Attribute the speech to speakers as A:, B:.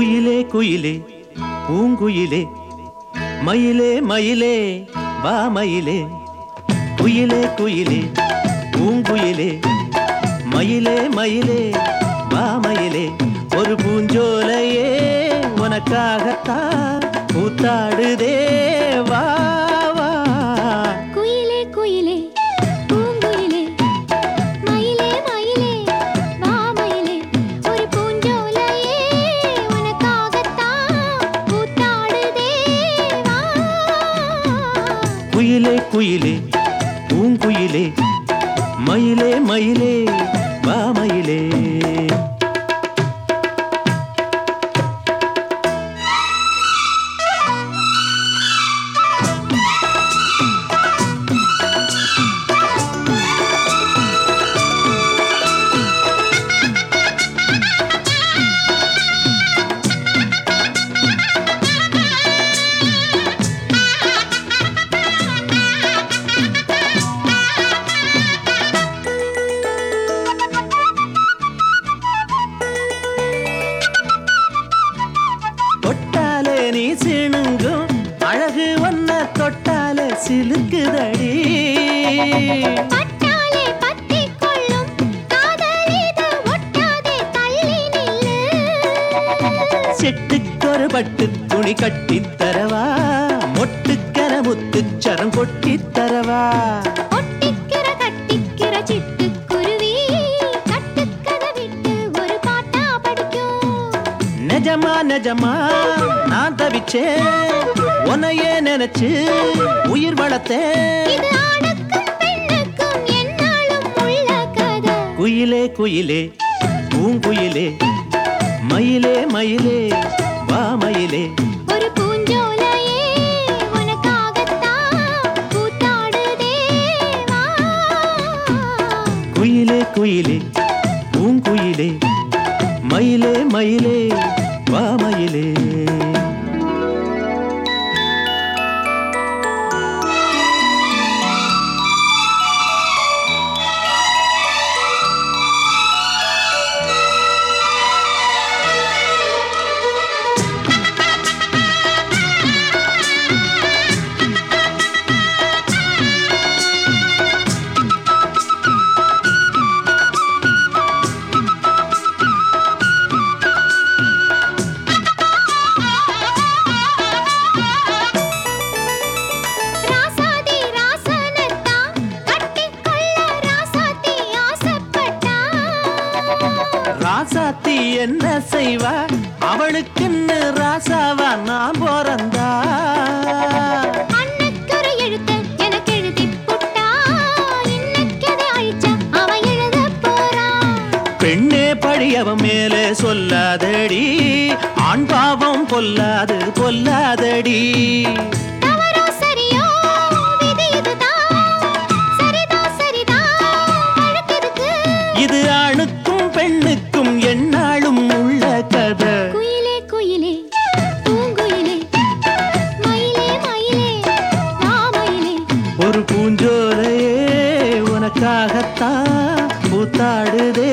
A: குயிலே குயிலே பூங்குயிலே. மயிலே மயிலே வா மயிலே.
B: குயிலே குயிலே பூங்குயிலே. மயிலே மயிலே வா மயிலே. ஒரு பூஞ்சோலையே உனக்காகத்தான் கூத்தாடுதே வா.
A: பூங்குயிலே மயிலே மயிலே வா மயிலே.
B: தள்ளி நில்லு.
A: செட்டுக்கொரு பட்டு துணி கட்டித் தரவா மொட்டுக்கர முத்துச்சரம் கொட்டித் தரவா நிஜமா நிஜமா நான் தவிச்சேன். உன்னையே நினைச்சு உயிர் வளர்த்தேன். குயிலே குயிலே பூங்குயிலே மயிலே மயிலே வா மயிலே. குயிலே குயிலே பூங்குயிலே மயிலே மயிலே வா
B: ராசாத்தி
A: என்ன செய்வா? அவளுக்குன்னு ராசாவா? நான் பிறந்தா. பெண்ணே பழியவன் மேலே சொல்லாதடி. ஆண் பாவம் பொல்லாது பொல்லாதடி. சோலையே உனக்காகத்தான் பூத்தாடுதே.